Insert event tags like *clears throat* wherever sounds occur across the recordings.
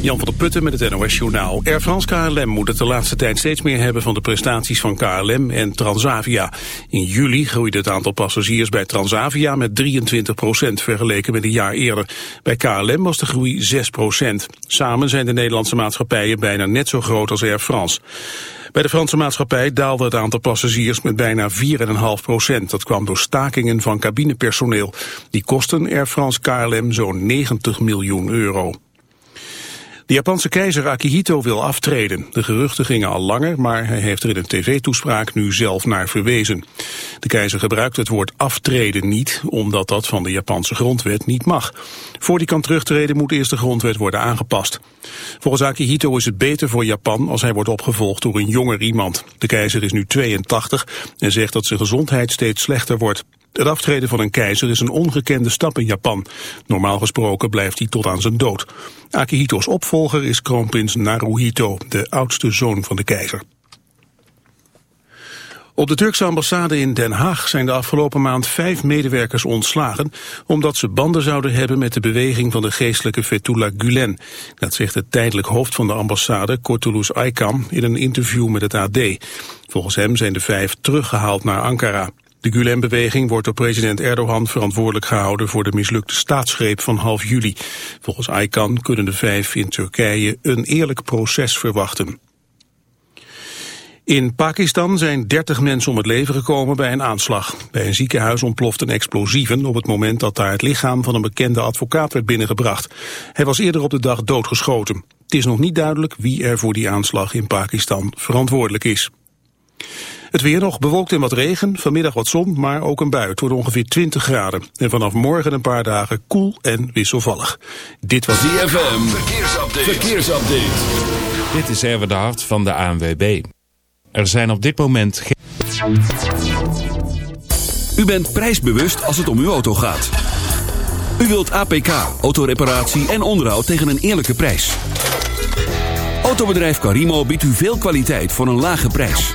Jan van der Putten met het NOS Journaal. Air France KLM moet het de laatste tijd steeds meer hebben van de prestaties van KLM en Transavia. In juli groeide het aantal passagiers bij Transavia met 23% vergeleken met een jaar eerder. Bij KLM was de groei 6% Samen zijn de Nederlandse maatschappijen bijna net zo groot als Air France. Bij de Franse maatschappij daalde het aantal passagiers met bijna 4,5 procent. Dat kwam door stakingen van cabinepersoneel. Die kosten Air France KLM zo'n 90 miljoen euro. De Japanse keizer Akihito wil aftreden. De geruchten gingen al langer, maar hij heeft er in een tv-toespraak nu zelf naar verwezen. De keizer gebruikt het woord aftreden niet, omdat dat van de Japanse grondwet niet mag. Voor hij kan terugtreden moet eerst de grondwet worden aangepast. Volgens Akihito is het beter voor Japan als hij wordt opgevolgd door een jonger iemand. De keizer is nu 82 en zegt dat zijn gezondheid steeds slechter wordt. Het aftreden van een keizer is een ongekende stap in Japan. Normaal gesproken blijft hij tot aan zijn dood. Akihito's opvolger is kroonprins Naruhito, de oudste zoon van de keizer. Op de Turkse ambassade in Den Haag zijn de afgelopen maand vijf medewerkers ontslagen, omdat ze banden zouden hebben met de beweging van de geestelijke Fethullah Gulen. Dat zegt het tijdelijk hoofd van de ambassade, Kortulus Aykan, in een interview met het AD. Volgens hem zijn de vijf teruggehaald naar Ankara. De Gulen-beweging wordt door president Erdogan verantwoordelijk gehouden voor de mislukte staatsgreep van half juli. Volgens Aykan kunnen de vijf in Turkije een eerlijk proces verwachten. In Pakistan zijn 30 mensen om het leven gekomen bij een aanslag. Bij een ziekenhuis ontploft een explosieven op het moment dat daar het lichaam van een bekende advocaat werd binnengebracht. Hij was eerder op de dag doodgeschoten. Het is nog niet duidelijk wie er voor die aanslag in Pakistan verantwoordelijk is. Het weer nog bewolkt en wat regen, vanmiddag wat zon, maar ook een bui. Het wordt ongeveer 20 graden. En vanaf morgen een paar dagen koel en wisselvallig. Dit was DFM. Verkeersupdate. Verkeersupdate. Dit is Erwin de Hart van de ANWB. Er zijn op dit moment geen... U bent prijsbewust als het om uw auto gaat. U wilt APK, autoreparatie en onderhoud tegen een eerlijke prijs. Autobedrijf Carimo biedt u veel kwaliteit voor een lage prijs.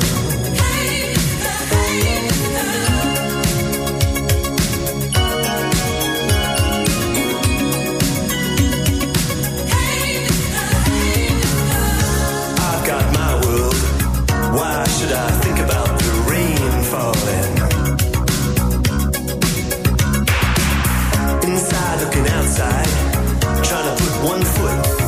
Inside looking outside, trying to put one foot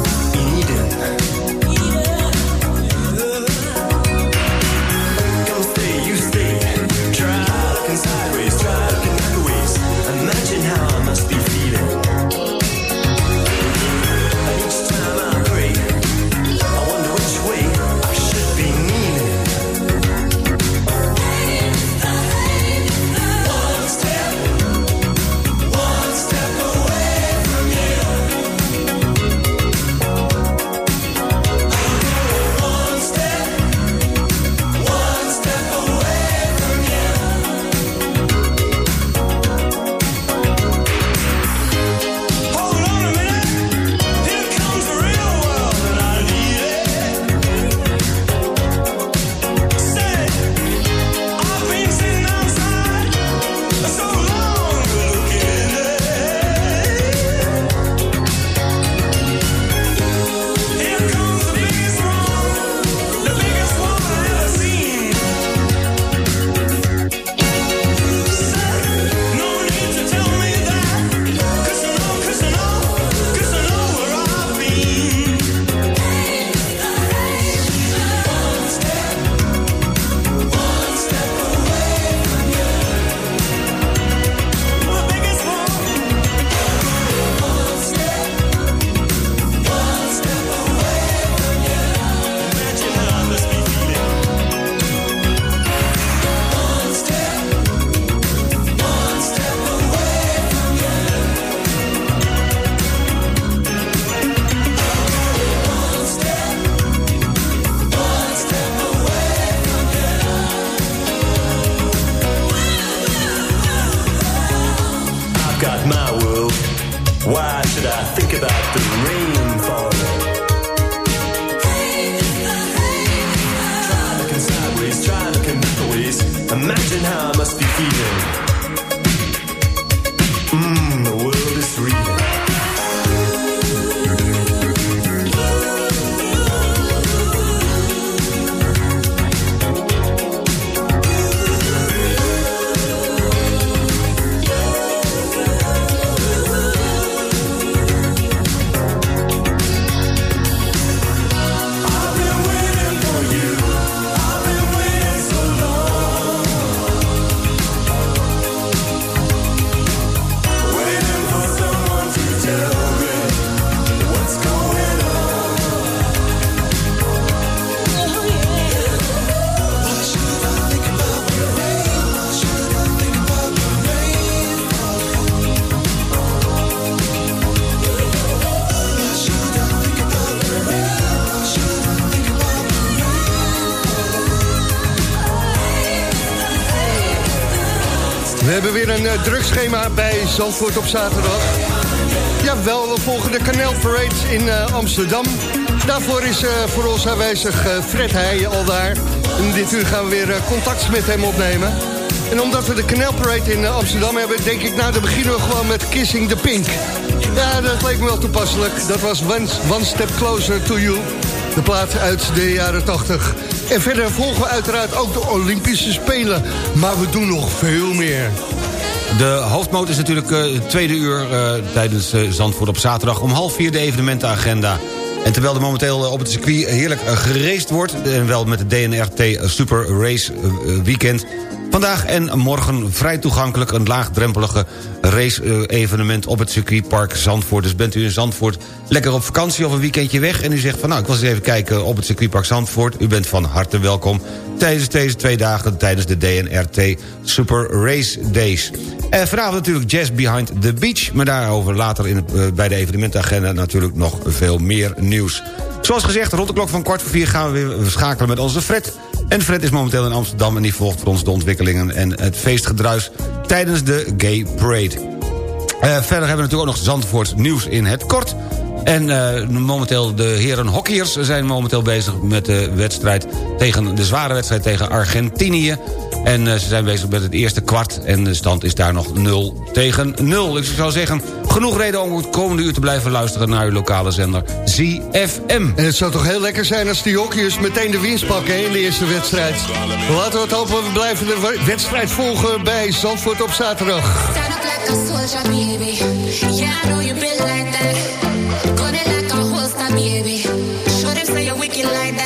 drugschema bij Zandvoort op zaterdag. Jawel, we volgen de Canal Parade in uh, Amsterdam. Daarvoor is uh, voor ons aanwezig Fred Heijen al daar. En dit uur gaan we weer contact met hem opnemen. En omdat we de Canal Parade in Amsterdam hebben... denk ik, nou, dan beginnen we gewoon met Kissing the Pink. Ja, dat leek me wel toepasselijk. Dat was One, one Step Closer to You. De plaat uit de jaren 80. En verder volgen we uiteraard ook de Olympische Spelen. Maar we doen nog veel meer. De hoofdmoot is natuurlijk uh, het tweede uur uh, tijdens uh, Zandvoort op zaterdag... om half vier de evenementenagenda. En terwijl er momenteel op het circuit heerlijk gereced wordt... en wel met de DNRT Super Race Weekend... Vandaag en morgen vrij toegankelijk een laagdrempelige race-evenement op het circuitpark Zandvoort. Dus bent u in Zandvoort lekker op vakantie of een weekendje weg... en u zegt van nou, ik was eens even kijken op het circuitpark Zandvoort. U bent van harte welkom tijdens deze twee dagen... tijdens de DNRT Super Race Days. En vanavond natuurlijk Jazz Behind the Beach... maar daarover later in uh, bij de evenementagenda natuurlijk nog veel meer nieuws. Zoals gezegd, rond de klok van kwart voor vier gaan we weer schakelen met onze Fred... En Fred is momenteel in Amsterdam en die volgt voor ons de ontwikkelingen... en het feestgedruis tijdens de Gay Parade. Uh, verder hebben we natuurlijk ook nog Zandvoort nieuws in het kort... En uh, momenteel de heren hockeyers zijn momenteel bezig met de wedstrijd tegen de zware wedstrijd tegen Argentinië. En uh, ze zijn bezig met het eerste kwart en de stand is daar nog 0 tegen 0. Dus ik zou zeggen, genoeg reden om het komende uur te blijven luisteren naar uw lokale zender ZFM. En het zou toch heel lekker zijn als die hockeyers meteen de winst pakken in de eerste wedstrijd. Laten we het hopen, we blijven de wedstrijd volgen bij Zandvoort op zaterdag. baby. Sure them say you're wicked like that.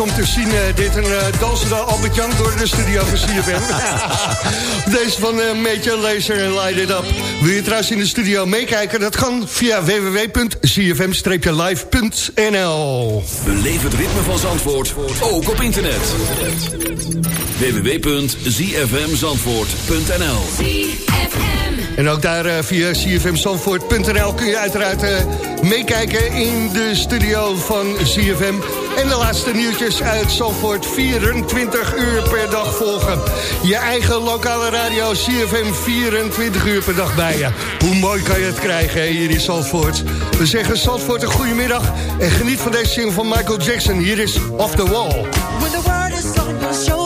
Om te zien, eh, dit een eh, dansende Albert Jan door de studio van CFM. *laughs* Deze van eh Major Laser en Light It Up. Wil je trouwens in de studio meekijken? Dat kan via www.cfm-live.nl Beleef het ritme van Zandvoort, ook op internet. www.zfmzandvoort.nl En ook daar eh, via cfmzandvoort.nl kun je uiteraard eh, meekijken in de studio van CFM. En de laatste nieuwtjes uit Zandvoort 24 uur per dag volgen. Je eigen lokale radio CFM 24 uur per dag bij je. Hoe mooi kan je het krijgen hier in Zandvoort. We zeggen Zandvoort een goede middag en geniet van deze single van Michael Jackson. Hier is Off the Wall. When the is on your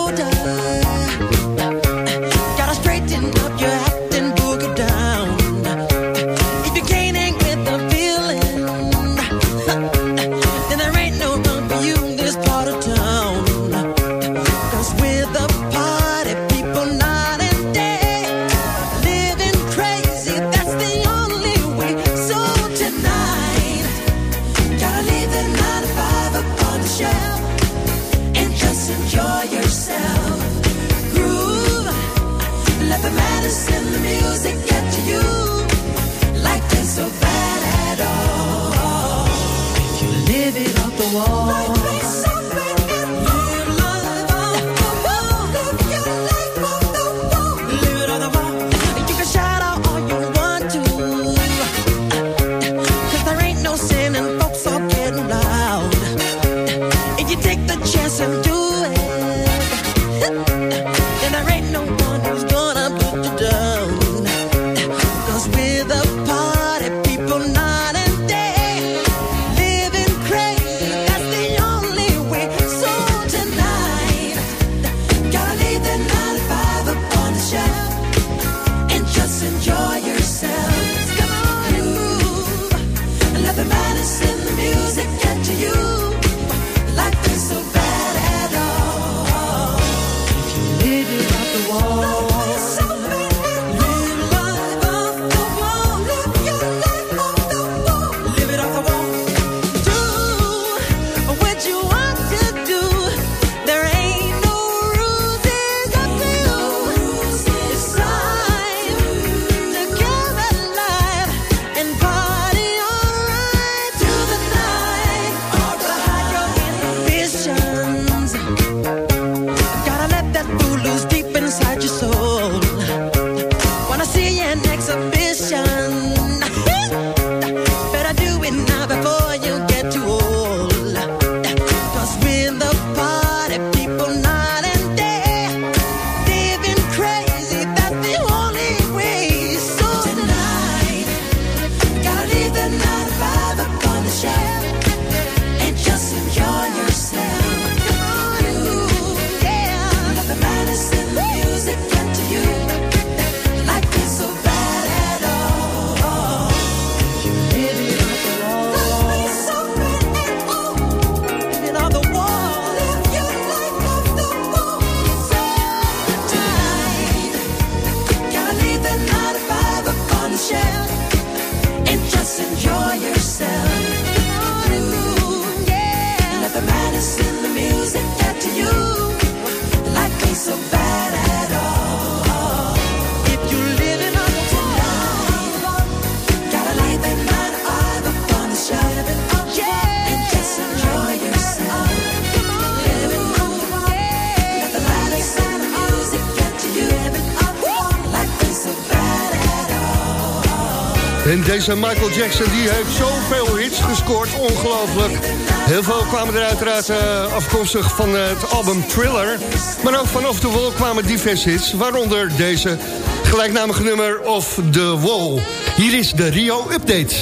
En deze Michael Jackson die heeft zoveel hits gescoord, ongelooflijk. Heel veel kwamen er uiteraard eh, afkomstig van het album Thriller. Maar ook van Off the Wall kwamen diverse hits, waaronder deze gelijknamige nummer Off the Wall. Hier is de Rio Update.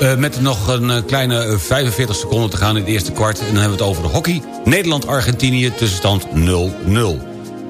Eh, met nog een eh, kleine eh, 45 seconden te gaan in het eerste kwart. En dan hebben we het over de hockey. Nederland-Argentinië, tussenstand 0-0.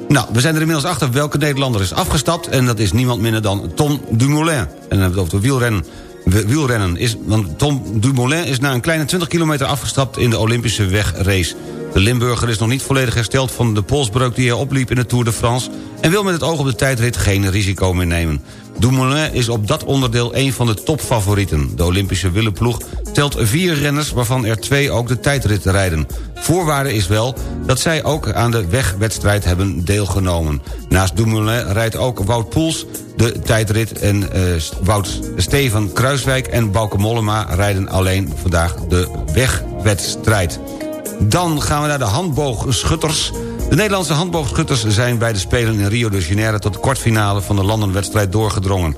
Nou, we zijn er inmiddels achter welke Nederlander is afgestapt... en dat is niemand minder dan Tom Dumoulin. En dan hebben we het over de wielrennen. Wielrennen is, want Tom Dumoulin is na een kleine 20 kilometer afgestapt... in de Olympische wegrace. De Limburger is nog niet volledig hersteld van de polsbreuk die hij opliep in de Tour de France... en wil met het oog op de tijdrit geen risico meer nemen. Dumoulin is op dat onderdeel een van de topfavorieten. De Olympische willeploeg telt vier renners... waarvan er twee ook de tijdrit rijden. Voorwaarde is wel dat zij ook aan de wegwedstrijd hebben deelgenomen. Naast Dumoulin rijdt ook Wout Poels de tijdrit... en eh, Wout Steven Kruiswijk en Bauke Mollema rijden alleen vandaag de wegwedstrijd. Dan gaan we naar de handboogschutters. De Nederlandse handboogschutters zijn bij de Spelen in Rio de Janeiro... tot de kwartfinale van de landenwedstrijd doorgedrongen.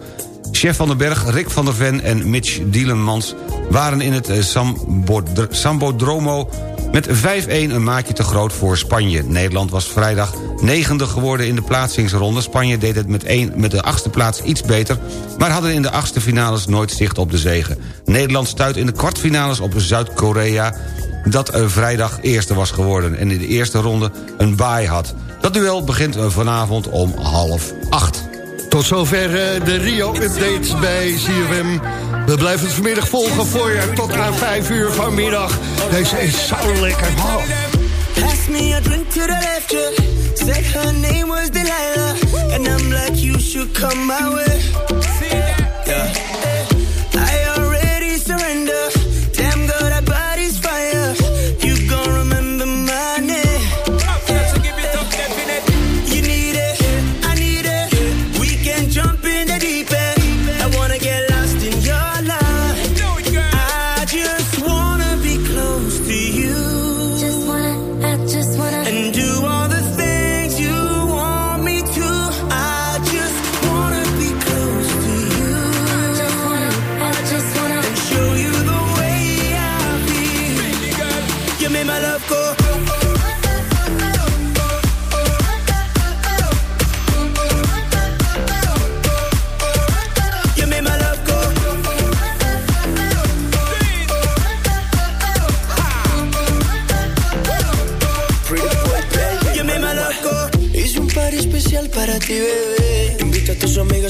Chef van den Berg, Rick van der Ven en Mitch Dielemans... waren in het eh, Sambodr- Sambodromo met 5-1 een maatje te groot voor Spanje. Nederland was vrijdag negende geworden in de plaatsingsronde. Spanje deed het met, met de achtste plaats iets beter... maar hadden in de achtste finales nooit zicht op de zegen. Nederland stuit in de kwartfinales op Zuid-Korea dat vrijdag eerste was geworden... en in de eerste ronde een baai had. Dat duel begint eh, vanavond om half acht. Tot zover eh, de Rio-updates bij CFM. We blijven het vanmiddag volgen voor je tot aan 5 uur vanmiddag. Deze is zo lekker. Oh. Pass me a drink to the left, yeah. Said her name was Delilah. And I'm like, you should come my way. Yeah.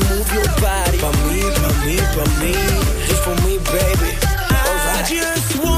move your body. Pa' mí, pa' mí, pa' mí. Just for me, baby. I just wanna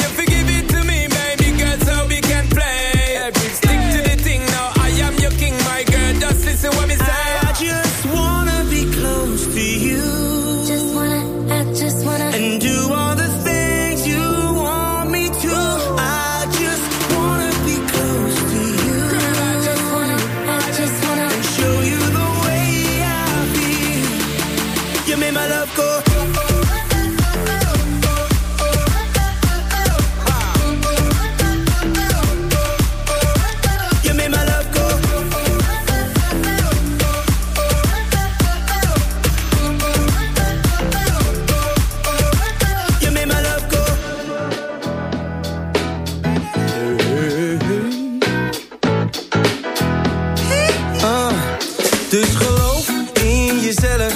Dus geloof in jezelf.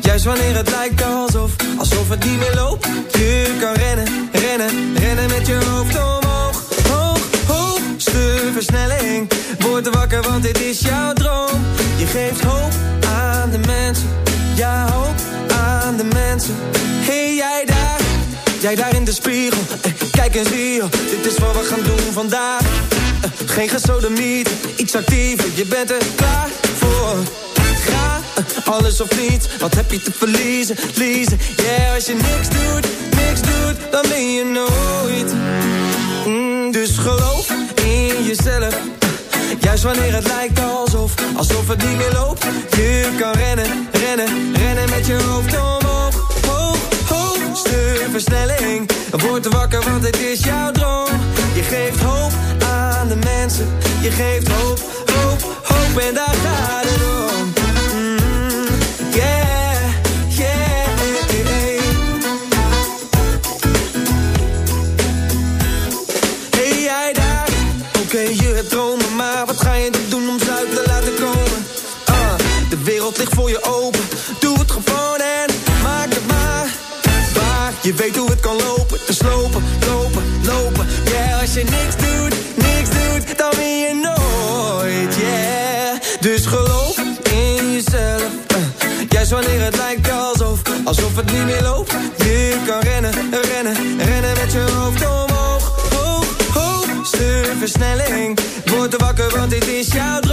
Juist wanneer het lijkt alsof, alsof het niet meer loopt. Je kan rennen, rennen, rennen met je hoofd omhoog. Hoog, hoog. Stuur versnelling. Word wakker, want dit is jouw droom. Je geeft hoop aan de mensen. Ja, hoop aan de mensen. Hey, jij daar. Jij daar in de spiegel, eh, kijk en zie je, dit is wat we gaan doen vandaag. Eh, geen gesodemiet, iets actiever, je bent er klaar Ga, alles of niets, wat heb je te verliezen, liezen. Yeah, als je niks doet, niks doet, dan ben je nooit. Mm, dus geloof in jezelf. Juist wanneer het lijkt alsof, alsof het niet meer loopt. Je kan rennen, rennen, rennen met je hoofd omhoog. Hoog, hoogste versnelling. Word wakker, want het is jouw droom. Je geeft hoop aan de mensen. Je geeft hoop, hoop, hoop en daar gaat alsof het niet meer loopt. Je kan rennen, rennen, rennen met je hoofd omhoog. Hoog, hoogste versnelling Word er wakker, want dit is jouw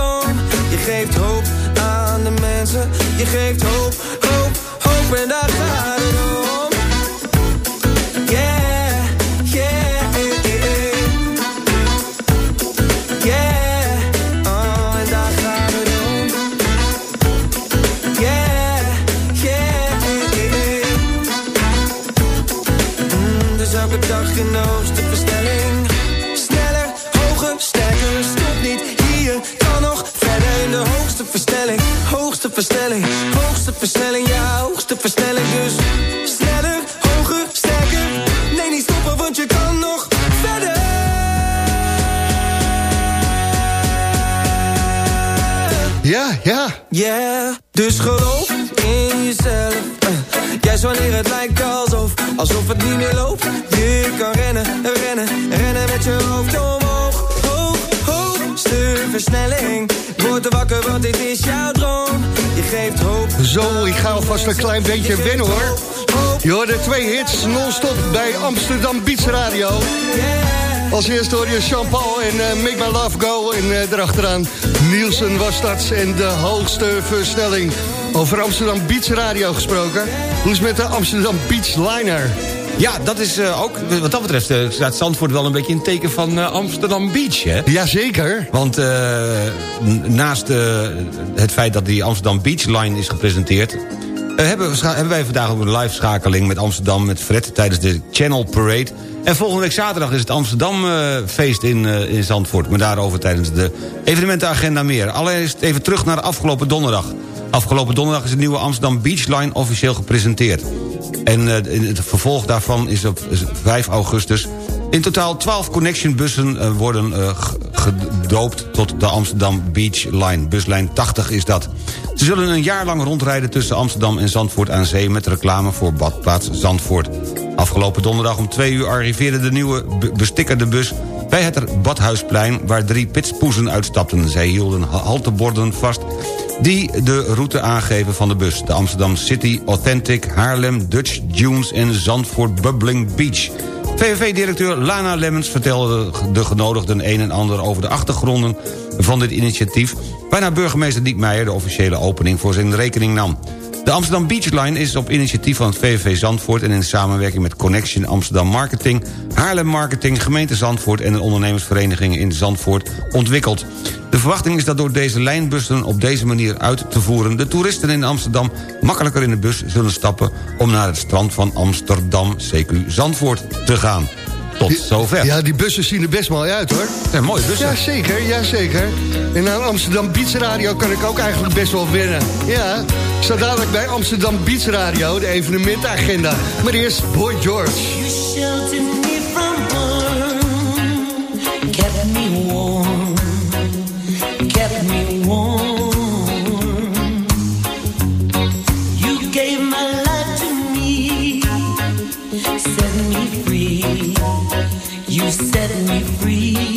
twee hits non-stop bij Amsterdam Beats Radio. Als eerste hoor je Jean-Paul en eh, Make My Love Go. En eh, erachteraan Nielsen was dat en de hoogste versnelling. Over Amsterdam Beats Radio gesproken. Hoe is het met de Amsterdam Beats Liner? Ja, dat is eh, ook, wat dat betreft, staat Zandvoort wel een beetje in teken van Amsterdam Beach, hè? Jazeker. Want naast het feit dat die Amsterdam Beach Line is gepresenteerd... eh, hebben, hebben wij vandaag ook een live schakeling met Amsterdam... met Fred tijdens de Channel Parade. En volgende week zaterdag is het Amsterdam eh, in, eh, in Zandvoort. Maar daarover tijdens de evenementenagenda meer. Allereerst even terug naar afgelopen donderdag. Afgelopen donderdag is de nieuwe Amsterdam Beach Line officieel gepresenteerd. En het vervolg daarvan is op 5 augustus... in totaal 12 connection bussen eh, worden eh, gedoopt tot de Amsterdam Beach Line. Buslijn 80 is dat. Ze zullen een jaar lang rondrijden tussen Amsterdam en Zandvoort aan zee... met reclame voor badplaats Zandvoort. Afgelopen donderdag om 2 uur arriveerde de nieuwe be- bestikkerde bus... bij het Badhuisplein, waar drie pitspoezen uitstapten. Zij hielden ha- halteborden vast die de route aangeven van de bus. De Amsterdam City, Authentic, Haarlem, Dutch Dunes en Zandvoort Bubbling Beach. VVV-directeur Lana Lemmens vertelde de genodigden een en ander over de achtergronden van dit initiatief... waarna burgemeester Diek Meijer de officiële opening voor zijn rekening nam. De Amsterdam Beach Line is op initiatief van het VVV Zandvoort... en in samenwerking met Connection Amsterdam Marketing... Haarlem Marketing, gemeente Zandvoort... en de ondernemersverenigingen in Zandvoort ontwikkeld. De verwachting is dat door deze lijnbussen op deze manier uit te voeren... de toeristen in Amsterdam makkelijker in de bus zullen stappen... om naar het strand van Amsterdam, CQ Zandvoort, te gaan. Tot zover. Ja, die bussen zien er best mooi uit hoor. Ja, mooie bussen. Ja, zeker, ja, zeker. En aan Amsterdam Beats Radio kan ik ook eigenlijk best wel winnen. Ja, ik sta dadelijk bij Amsterdam Beats Radio, de evenementagenda. Maar eerst Boy George. You set me free.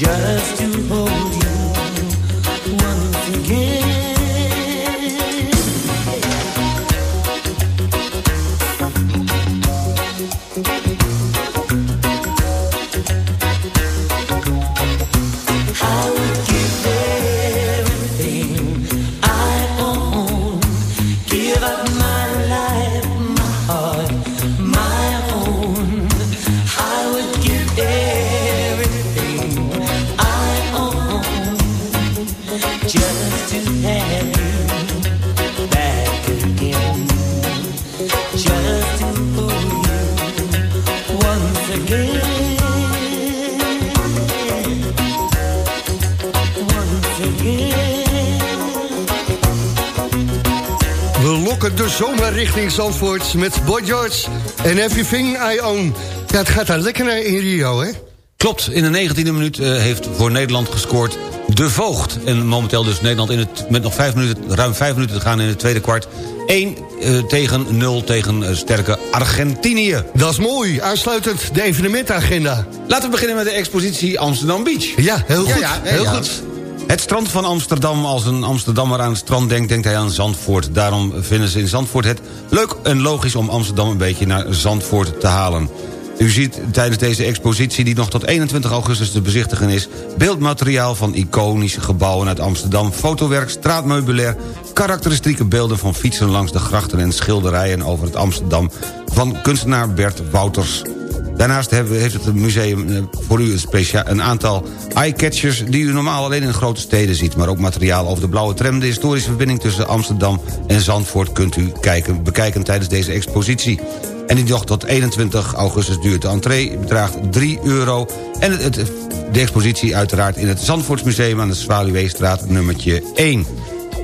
Just to hold you Zandvoort met Boy George en Everything I Own. Ja, het gaat daar lekker naar in Rio, hè? Klopt, in de 19e minuut eh, heeft voor Nederland gescoord De Voogd. En momenteel dus Nederland in het, met nog vijf minuten, ruim vijf minuten te gaan in het tweede kwart. 1 eh, tegen 0 tegen eh, sterke Argentinië. Dat is mooi. Aansluitend de evenementagenda. Laten we beginnen met de expositie Amsterdam Beach. Ja, heel goed. heel ja. goed. Het strand van Amsterdam, als een Amsterdammer aan het strand denkt... denkt hij aan Zandvoort. Daarom vinden ze in Zandvoort het leuk en logisch... om Amsterdam een beetje naar Zandvoort te halen. U ziet tijdens deze expositie, die nog tot 21 augustus te bezichtigen is... beeldmateriaal van iconische gebouwen uit Amsterdam... fotowerk, straatmeubilair, karakteristieke beelden van fietsen langs de grachten... en schilderijen over het Amsterdam van kunstenaar Bert Wouters. Daarnaast heeft het museum eh, voor u een, een aantal eye-catchers... die u normaal alleen in grote steden ziet... maar ook materiaal over de blauwe tram... de historische verbinding tussen Amsterdam en Zandvoort... kunt u kijken, bekijken tijdens deze expositie. En die nog tot 21 augustus duurt. De entree bedraagt 3 euro. En de expositie uiteraard in het Zandvoortsmuseum... aan de Zwaluweestraat nummertje 1.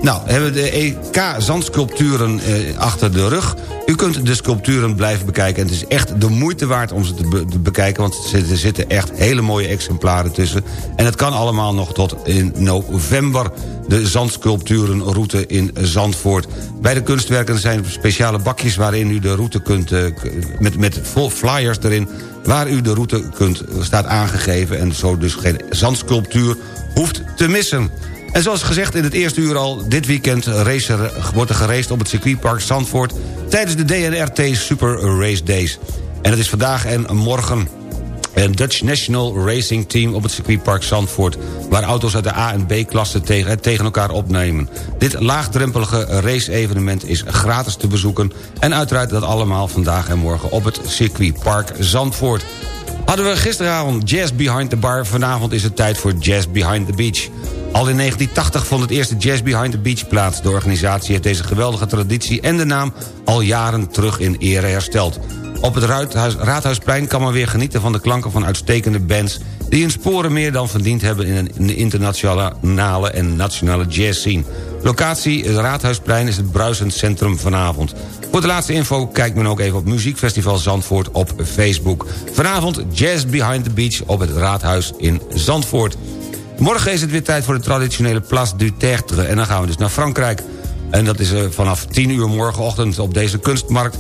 Nou, hebben we de EK-zandsculpturen eh, achter de rug. U kunt de sculpturen blijven bekijken. En het is echt de moeite waard om ze te, be- te bekijken... want er zitten, echt hele mooie exemplaren tussen. En het kan allemaal nog tot in november... de zandsculpturenroute in Zandvoort. Bij de kunstwerken zijn speciale bakjes waarin u de route kunt... eh, met, met vol flyers erin... waar u de route kunt, staat aangegeven... en zo dus geen zandsculptuur hoeft te missen. En zoals gezegd in het eerste uur al, dit weekend racer, wordt er geraced op het circuitpark Zandvoort... tijdens de DNRT Super Race Days. En het is vandaag en morgen een Dutch National Racing Team op het circuitpark Zandvoort... waar auto's uit de A- en B-klasse tegen, tegen elkaar opnemen. Dit laagdrempelige race-evenement is gratis te bezoeken... en uiteraard dat allemaal vandaag en morgen op het circuitpark Zandvoort. Hadden we gisteravond Jazz Behind the Bar... vanavond is het tijd voor Jazz Behind the Beach. Al in 1980 vond het eerste Jazz Behind the Beach plaats. De organisatie heeft deze geweldige traditie en de naam... al jaren terug in ere hersteld. Op het Raadhuis, Raadhuisplein kan men weer genieten van de klanken van uitstekende bands... die hun sporen meer dan verdiend hebben in een internationale en nationale jazz scene. Locatie het Raadhuisplein is het bruisend centrum vanavond. Voor de laatste info kijkt men ook even op Muziekfestival Zandvoort op Facebook. Vanavond Jazz Behind the Beach op het Raadhuis in Zandvoort. Morgen is het weer tijd voor de traditionele Place du Tertre... en dan gaan we dus naar Frankrijk. En dat is eh, vanaf 10 uur morgenochtend op deze kunstmarkt...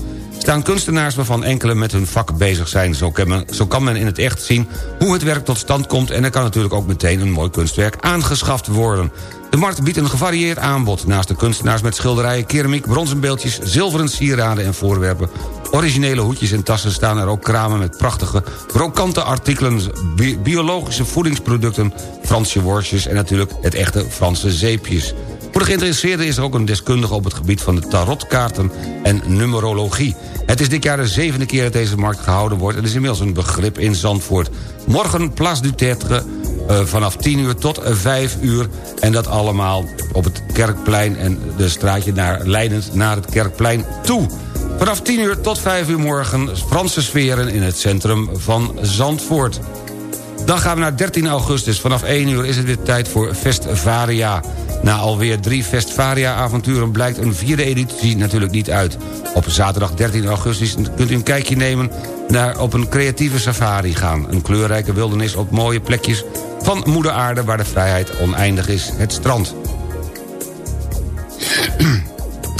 staan kunstenaars waarvan enkele met hun vak bezig zijn. Zo kan, men, zo kan men in het echt zien hoe het werk tot stand komt... en er kan natuurlijk ook meteen een mooi kunstwerk aangeschaft worden. De markt biedt een gevarieerd aanbod. Naast de kunstenaars met schilderijen, keramiek, bronzen beeldjes... zilveren sieraden en voorwerpen... originele hoedjes en tassen staan er ook kramen... met prachtige, krokante artikelen... bi- biologische voedingsproducten, Franse worstjes... en natuurlijk het echte Franse zeepjes. Voor de geïnteresseerden is er ook een deskundige op het gebied van de tarotkaarten en numerologie. Het is dit jaar de zevende keer dat deze markt gehouden wordt... en is inmiddels een begrip in Zandvoort. Morgen Place du Tertre eh, vanaf 10 uur tot 5 uur. En dat allemaal op het Kerkplein en de straatje naar, leidend naar het Kerkplein toe. Vanaf 10 uur tot 5 uur morgen Franse sferen in het centrum van Zandvoort. Dan gaan we naar 13 augustus. Vanaf 1 uur is het weer tijd voor Festvaria. Na alweer drie Festvaria-avonturen blijkt een vierde editie natuurlijk niet uit. Op zaterdag 13 augustus kunt u een kijkje nemen... naar op een creatieve safari gaan. Een kleurrijke wildernis op mooie plekjes van moeder aarde... waar de vrijheid oneindig is, het strand. *clears throat*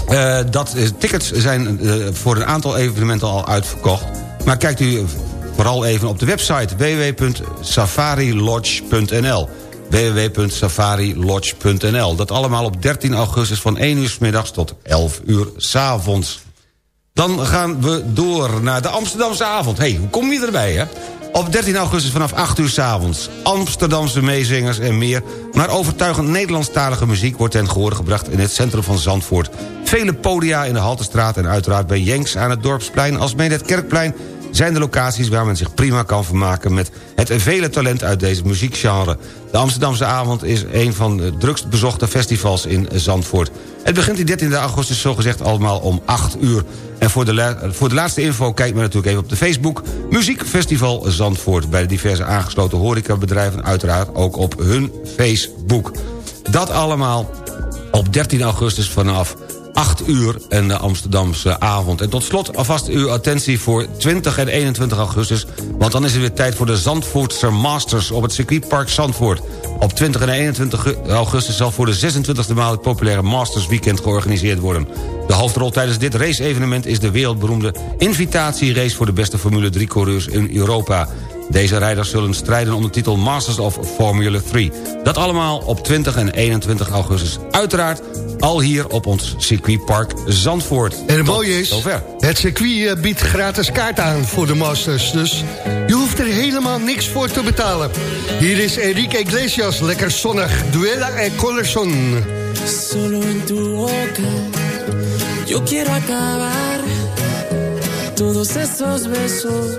Eh, dat, tickets zijn eh, voor een aantal evenementen al uitverkocht. Maar kijkt u vooral even op de website www.safarilodge.nl www.safarilodge.nl Dat allemaal op 13 augustus van 1 uur s middags tot 11 uur s avonds. Dan gaan we door naar de Amsterdamse avond. hey, hoe kom je erbij, hè? Op 13 augustus vanaf 8 uur s avonds. Amsterdamse meezingers en meer. Maar overtuigend Nederlandstalige muziek wordt ten gehore gebracht... in het centrum van Zandvoort. Vele podia in de Haltestraat en uiteraard bij Jenks aan het Dorpsplein... als mede het Kerkplein zijn de locaties waar men zich prima kan vermaken... met het vele talent uit deze muziekgenre. De Amsterdamse avond is een van de drukst bezochte festivals in Zandvoort. Het begint die 13 augustus zogezegd allemaal om 8 uur. En voor de, voor de laatste info kijkt men natuurlijk even op de Facebook... Muziekfestival Zandvoort. Bij de diverse aangesloten horecabedrijven uiteraard ook op hun Facebook. Dat allemaal op 13 augustus vanaf 8 uur en de Amsterdamse avond. En tot slot alvast uw attentie voor 20 en 21 augustus... want dan is het weer tijd voor de Zandvoortse Masters... op het circuitpark Zandvoort. Op 20 en 21 augustus zal voor de 26e maal... het populaire Masters Weekend georganiseerd worden. De hoofdrol tijdens dit race-evenement is de wereldberoemde... invitatierace voor de beste Formule 3-coureurs in Europa... Deze rijders zullen strijden om de titel Masters of Formula 3. Dat allemaal op 20 en 21 augustus. Uiteraard al hier op ons circuitpark Zandvoort. En het mooie is, Zover. het circuit eh, biedt gratis kaart aan voor de Masters. Dus je hoeft er helemaal niks voor te betalen. Hier is Enrique Iglesias, lekker zonnig. Duela en Collerson. Solo en tu boca yo quiero acabar todos esos besos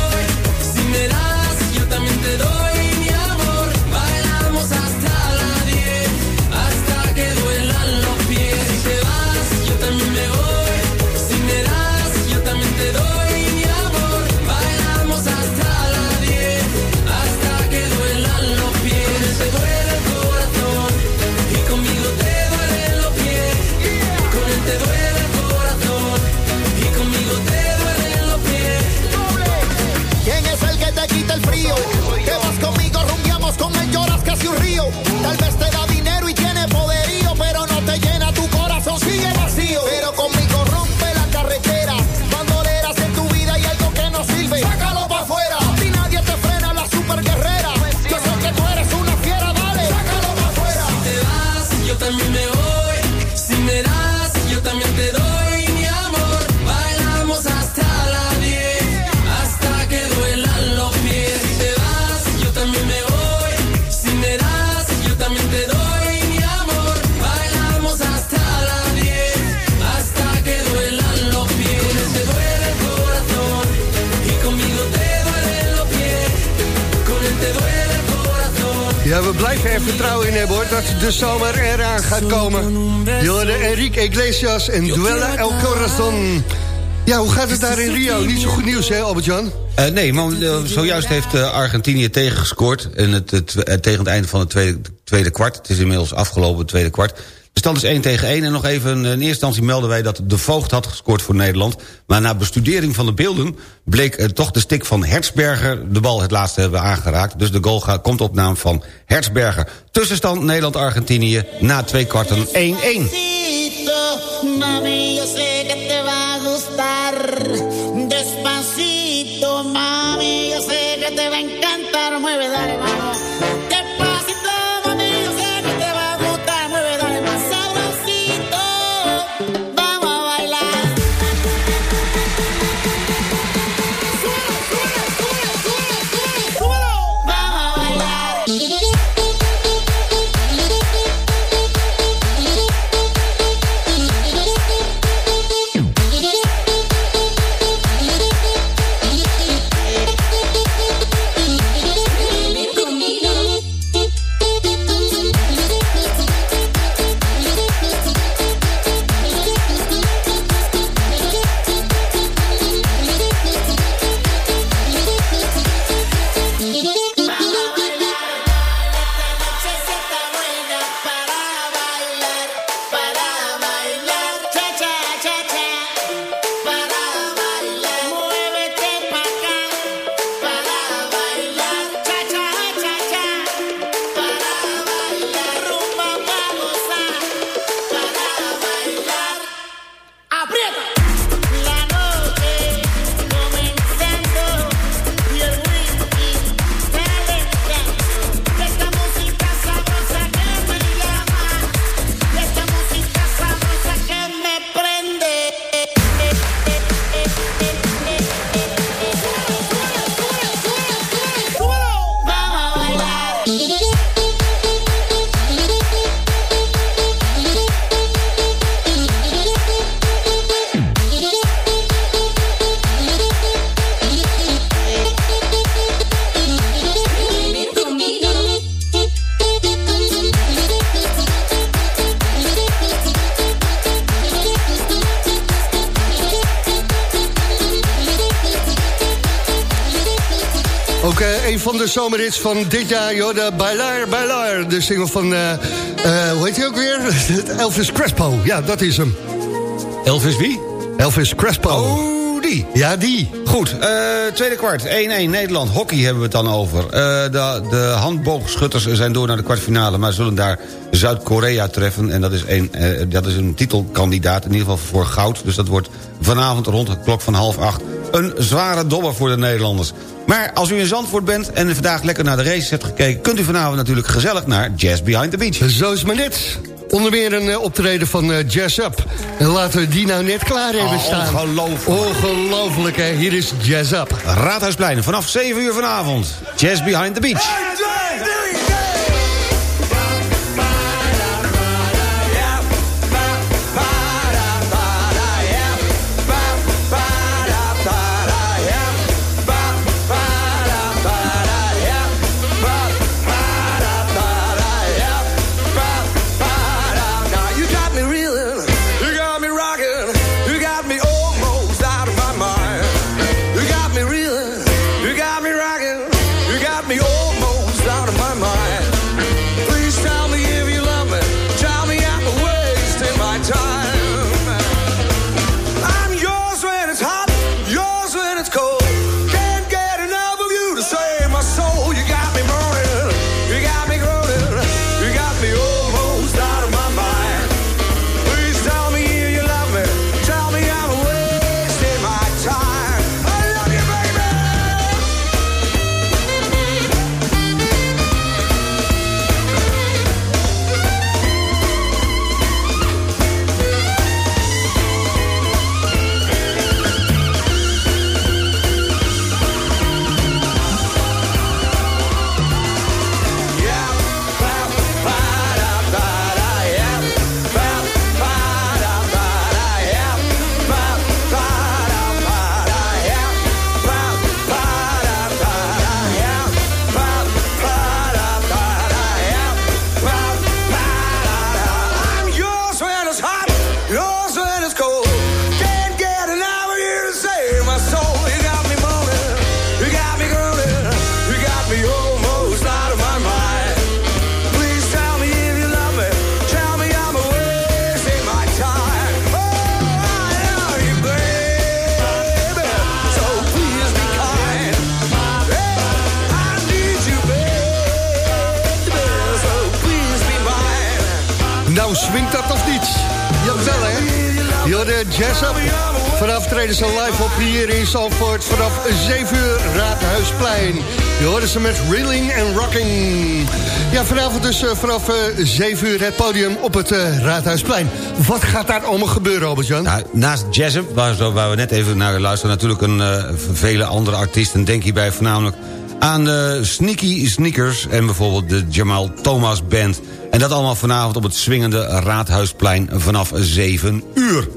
El frío. Te vas conmigo, rumbiamos con él, lloras casi un río. We blijven er vertrouwen in hebben hoor, dat de zomer eraan gaat komen. Jorde Enrique Iglesias en Duella El Corazon. Ja, hoe gaat het daar in Rio? Niet zo goed nieuws hè, Albert-Jan? Eh, nee, maar eh, zojuist heeft eh, Argentinië tegengescoord... Het, het, eh, tegen het einde van het tweede, tweede kwart. Het is inmiddels afgelopen, het tweede kwart. De stand is 1 tegen 1. En nog even, in eerste instantie melden wij dat de Voogd had gescoord voor Nederland. Maar na bestudering van de beelden bleek eh, toch de stik van Hertzberger... de bal het laatste hebben aangeraakt. Dus de goal gaat, komt op naam van Hertzberger. Tussenstand Nederland-Argentinië na twee kwarten 1-1. Zomerhits van dit jaar, joh, de Bailar, Bailar. De single van, eh, eh, hoe heet hij ook weer? Elvis Crespo, ja, dat is hem. Elvis wie? Elvis Crespo. Oh, die. Ja, die. Goed, eh, tweede kwart, 1-1 Nederland. Hockey hebben we het dan over. De, de handboogschutters zijn door naar de kwartfinale... maar zullen daar Zuid-Korea treffen. En dat is, een, dat is een titelkandidaat, in ieder geval voor goud. Dus dat wordt vanavond rond de klok van half acht... een zware dobber voor de Nederlanders. Maar als u in Zandvoort bent en vandaag lekker naar de races hebt gekeken... kunt u vanavond natuurlijk gezellig naar Jazz Behind the Beach. Zo is maar net. Onder meer een eh, optreden van eh, Jazz Up. En laten we die nou net klaar hebben Oh, staan. ongelooflijk. Ongelooflijk, hè. Hier is Jazz Up. Raadhuisplein, vanaf 7 uur vanavond. Jazz Behind the Beach. Nou, swingt dat of niet? Jawel, hè? Jorde Jazz Up. Vanaf treden ze live op hier in Zandvoort. Vanaf 7 uur Raadhuisplein. Je hoorde ze met Reeling en Rocking. Ja, vanavond dus eh, vanaf eh, 7 uur het podium op het eh, Raadhuisplein. Wat gaat daar allemaal gebeuren, Robert-Jan? Nou, naast waar, zo- waar we net even naar luisteren... natuurlijk een, eh, vele andere artiesten. Denk hierbij voornamelijk aan de Sneaky Sneakers... en bijvoorbeeld de Jamal Thomas Band. En dat allemaal vanavond op het swingende Raadhuisplein vanaf 7 uur.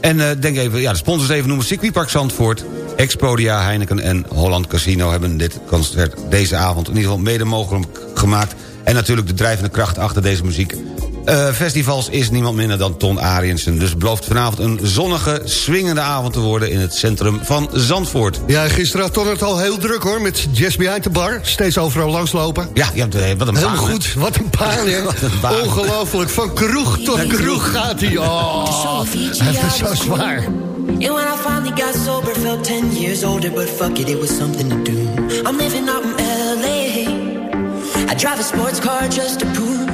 En eh, denk even, ja, de sponsors even noemen. Circuitpark Zandvoort, Expodia, Heineken en Holland Casino... hebben dit concert deze avond in ieder geval mede mogelijk gemaakt. En natuurlijk de drijvende kracht achter deze muziek. Eh, festivals is niemand minder dan Ton Ariensen. Dus het belooft vanavond een zonnige, swingende avond te worden... in het centrum van Zandvoort. Ja, gisteren had Ton het al heel druk hoor, met Jazz Behind the Bar. Steeds overal langslopen. Ja, ja wat een Heel baan, hè? goed, wat een baan, hè? *laughs* Ongelooflijk, van kroeg tot kroeg gaat hij. Oh, het zo zwaar. And when I finally got sober, felt 10 years older, but fuck it, it was something to do. I'm living out in LA. I drive a sports car just to prove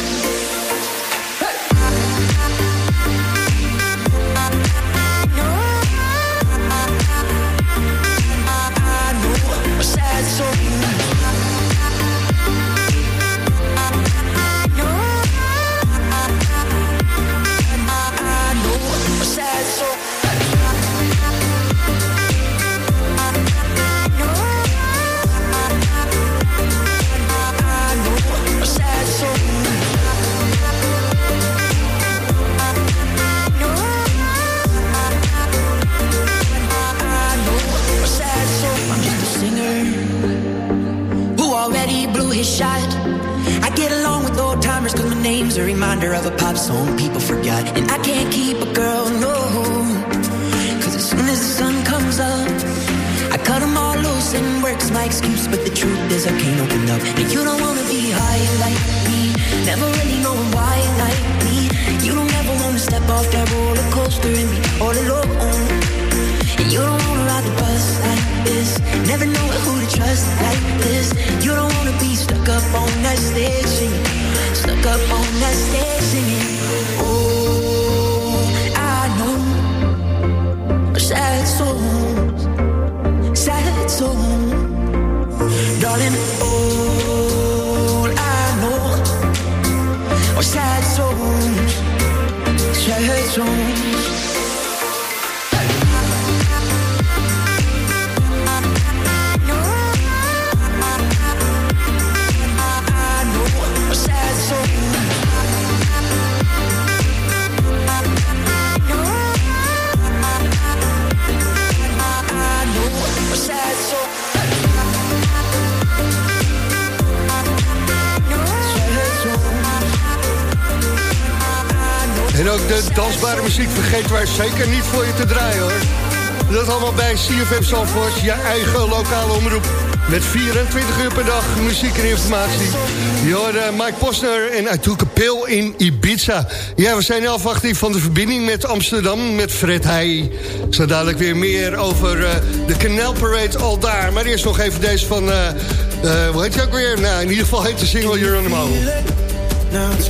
ook de dansbare muziek vergeten wij zeker niet voor je te draaien, hoor. Dat allemaal bij CFM Zandvoort, je eigen lokale omroep. Met 24 uur per dag muziek en informatie. Je hoorde Mike Posner en I Took a Pill in Ibiza. Ja, we zijn half afwachting van de verbinding met Amsterdam, met Fred Heij. Zo dadelijk weer meer over eh, de Canal Parade al daar. Maar eerst nog even deze van, eh, eh, hoe heet je ook weer? Nou, in ieder geval heet de single You're on. Now it's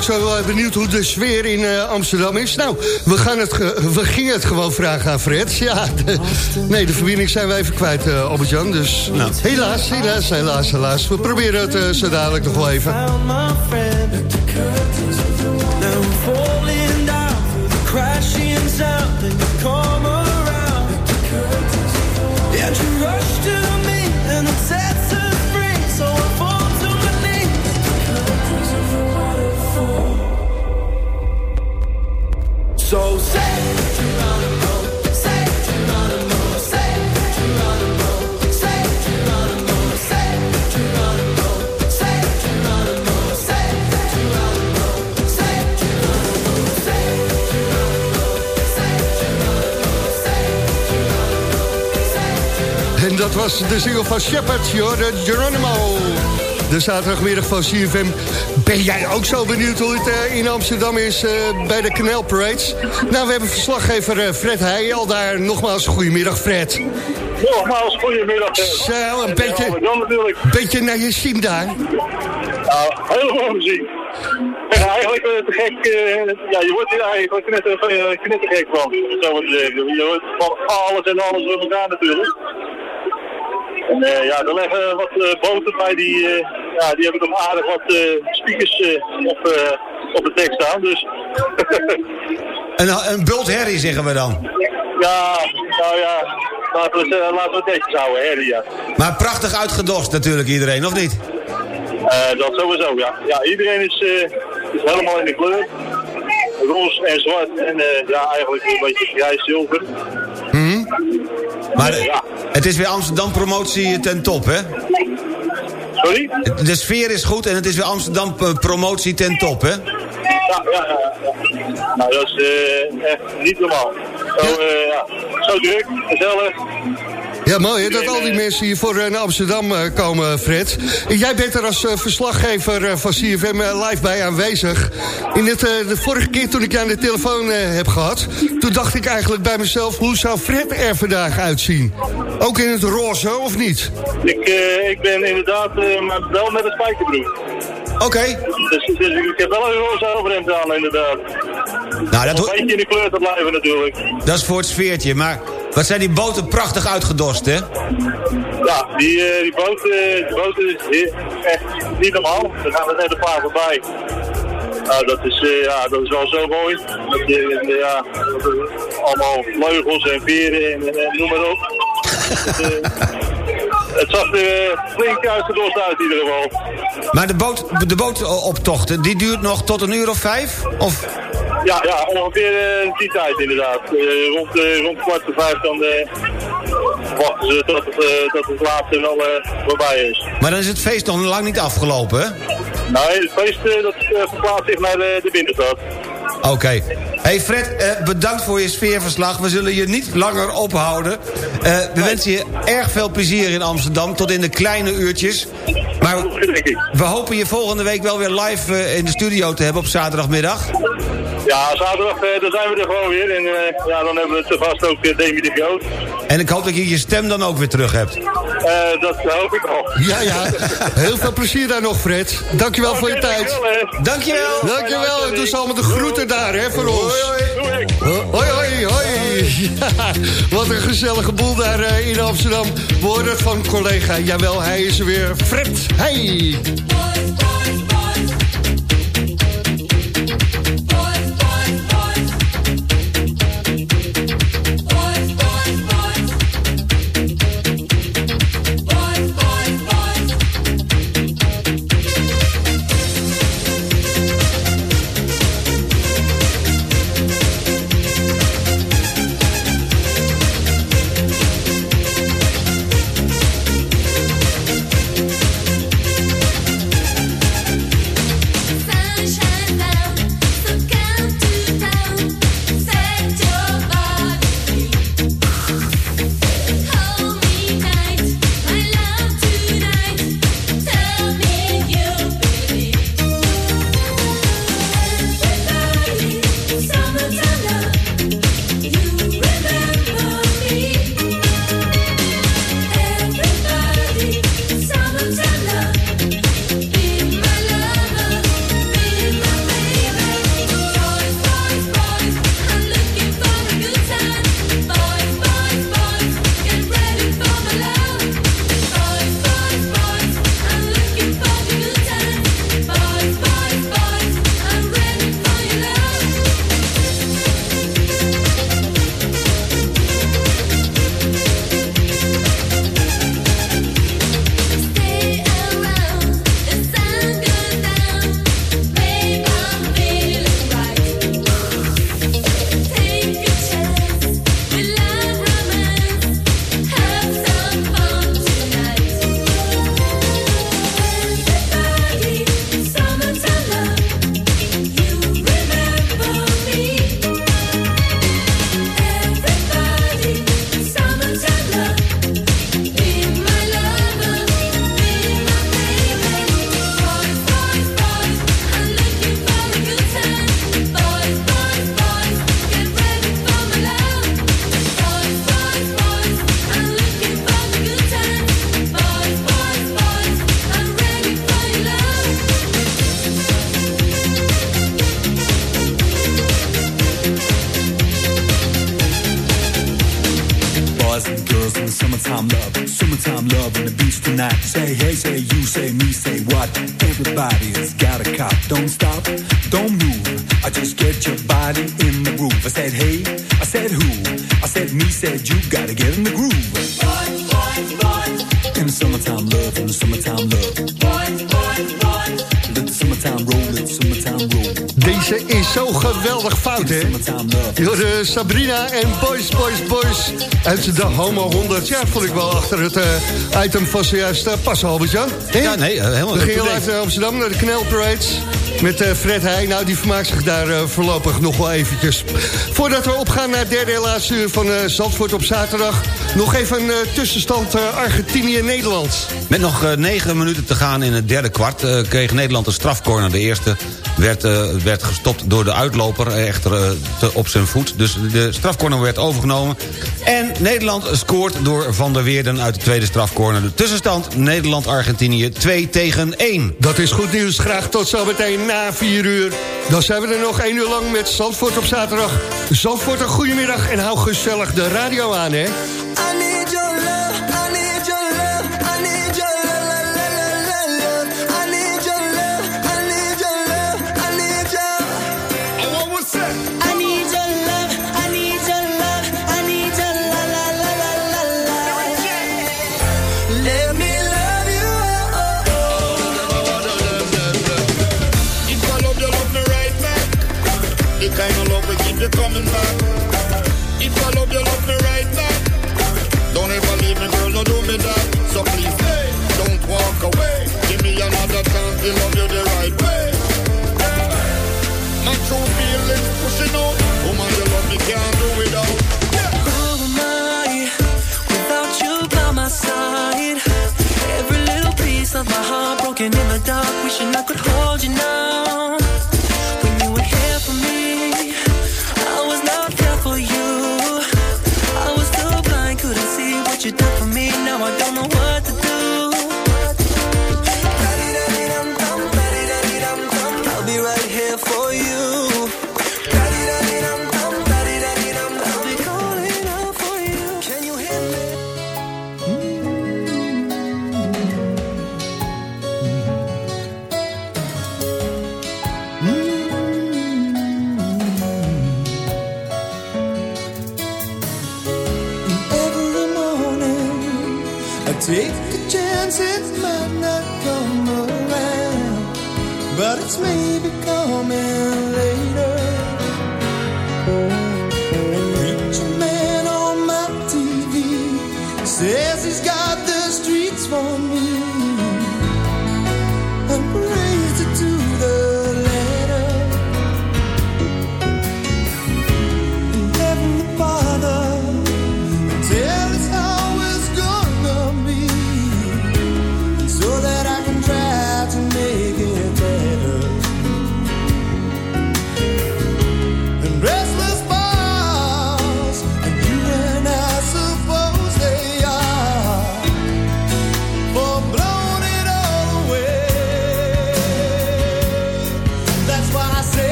ook zo eh, benieuwd hoe de sfeer in eh, Amsterdam is? Nou, we, gaan het ge- we gingen het gewoon vragen aan Fred. Ja, de- nee, de verbinding zijn we even kwijt, eh Albert-Jan. Dus helaas, helaas, helaas, helaas. We proberen het eh, zo dadelijk nog wel even. Dat was de single van Shepard, de Geronimo. De zaterdagmiddag van CFM. Ben jij ook zo benieuwd hoe het eh, in Amsterdam is eh, bij de Canal Parades? Nou, we hebben verslaggever eh, Fred Heij al daar. Nogmaals, goedemiddag Fred. Nogmaals, goedemiddag. Zo, een beetje, natuurlijk. beetje naar je zin daar. Nou, heel veel. En eigenlijk te gek, eh, ja, je wordt hier eigenlijk knetter, uh, knettergek van. Zo wat zeggen. Je hoort van alles en alles door elkaar natuurlijk. En eh, ja, er liggen wat eh, boten bij die, eh, ja, die hebben toch aardig wat speakers op, op de tekst staan. Dus *laughs* Een, een bult herrie zeggen we dan. ja, nou ja, laten we, het, laten we het netjes houden, hè, ja. Maar prachtig uitgedost natuurlijk iedereen, of niet? Eh, dat sowieso, ja. Ja, iedereen is, is helemaal in de kleur. Roze en zwart en ja, eigenlijk een beetje grijs-zilver. Maar het is weer Amsterdam promotie ten top, hè? Sorry? De sfeer is goed en het is weer Amsterdam eh, promotie ten top, hè? Ja, ja, ja. ja. Nou, dat is eh, echt niet normaal. Zo, eh, ja, zo druk, gezellig. Ja, mooi hè, dat al die mensen hier voor eh, naar Amsterdam eh, komen, Fred. En Jij bent er als eh, verslaggever eh, van CFM live bij aanwezig. In het, eh, de vorige keer toen ik je aan de telefoon eh, heb gehad... toen dacht ik eigenlijk bij mezelf... hoe zou Fred er vandaag uitzien? Ook in het roze, of niet? Ik, eh, ik ben inderdaad eh, maar wel met een spijkerbroek. Oké. Dus, dus ik heb wel een roze overhemd aan, inderdaad. Nou, dat, een beetje in de kleur te blijven natuurlijk. dat is voor het sfeertje, maar wat zijn die boten prachtig uitgedost, hè? Ja, die, eh, die boot, eh, die boot is echt niet normaal. Er gaan er net een paar voorbij. Nou, dat is, eh, ja, dat is wel zo mooi. Dat eh, ja, dat allemaal vleugels en veren en, noem maar op. het, het zag er flink uitgedost uit in ieder geval. Maar de, boot, de bootoptochten, die duurt nog tot een uur of vijf? Of... Ja, ja, ongeveer eh, die tijd inderdaad. Eh, rond, eh, rond kwart voor vijf dan eh, wachten ze tot het, eh, tot het laatste wel eh, voorbij is. Maar dan is het feest nog lang niet afgelopen, hè? Nee, het feest eh, dat eh, verplaatst zich naar de, de binnenstad. Oké. Hey Fred, eh, bedankt voor je sfeerverslag. We zullen je niet langer ophouden. Eh, we wensen je erg veel plezier in Amsterdam, tot in de kleine uurtjes. Maar we hopen je volgende week wel weer live eh, in de studio te hebben op zaterdagmiddag. Ja, zaterdag eh, dan zijn we er gewoon weer. En eh, ja, dan hebben we te vast ook eh, Demi de Groot. En ik hoop dat je je stem dan ook weer terug hebt. Eh, dat hoop ik al. Ja, ja. Heel veel plezier daar nog, Fred. Dankjewel voor je tijd. Dankjewel. Dankjewel. En doe ze allemaal de groeten daar, hè, voor ons. Hoi, hoi, hoi. Ja, *laughs* wat een gezellige boel daar in Amsterdam. Het van collega. Jawel, hij is er weer. Fred, hey. Deze is zo geweldig fout, hè? Jorde Sabrina en Boys, Boys, Boys uit de Homo 100. Ja, vond ik wel achter het eh, item van zojuist uh, passen, Albert-Jan. Ja, nee, eh, helemaal We gingen uit eh, Amsterdam naar de Canal Parades met eh, Fred Heij. Nou, die vermaakt zich daar eh, voorlopig nog wel eventjes. Voordat we opgaan naar het derde en laatste uur van eh, Zandvoort op zaterdag... nog even een tussenstand Argentinië-Nederland. Met nog negen minuten te gaan in het derde kwart... kreeg Nederland een strafcorner. De eerste werd, werd gestopt door de uitloper, echter te, op zijn voet. Dus de strafcorner werd overgenomen. En Nederland scoort door Van der Weerden uit de tweede strafcorner. De tussenstand Nederland-Argentinië 2 tegen 1. Dat is goed nieuws. Graag tot zometeen na 4 uur. Dan zijn we er nog één uur lang met Zandvoort op zaterdag. Zandvoort, een goedemiddag en hou gezellig de radio aan, hè. Chance love you the right way. My true feelings pushing out. Woman, you love me, can't do without. Who am I without you by my side? Every little piece of my heart broken in the dark, wishing I could hold you now. When you were here for me, I was not there for you. I was so blind, couldn't see what you done for me.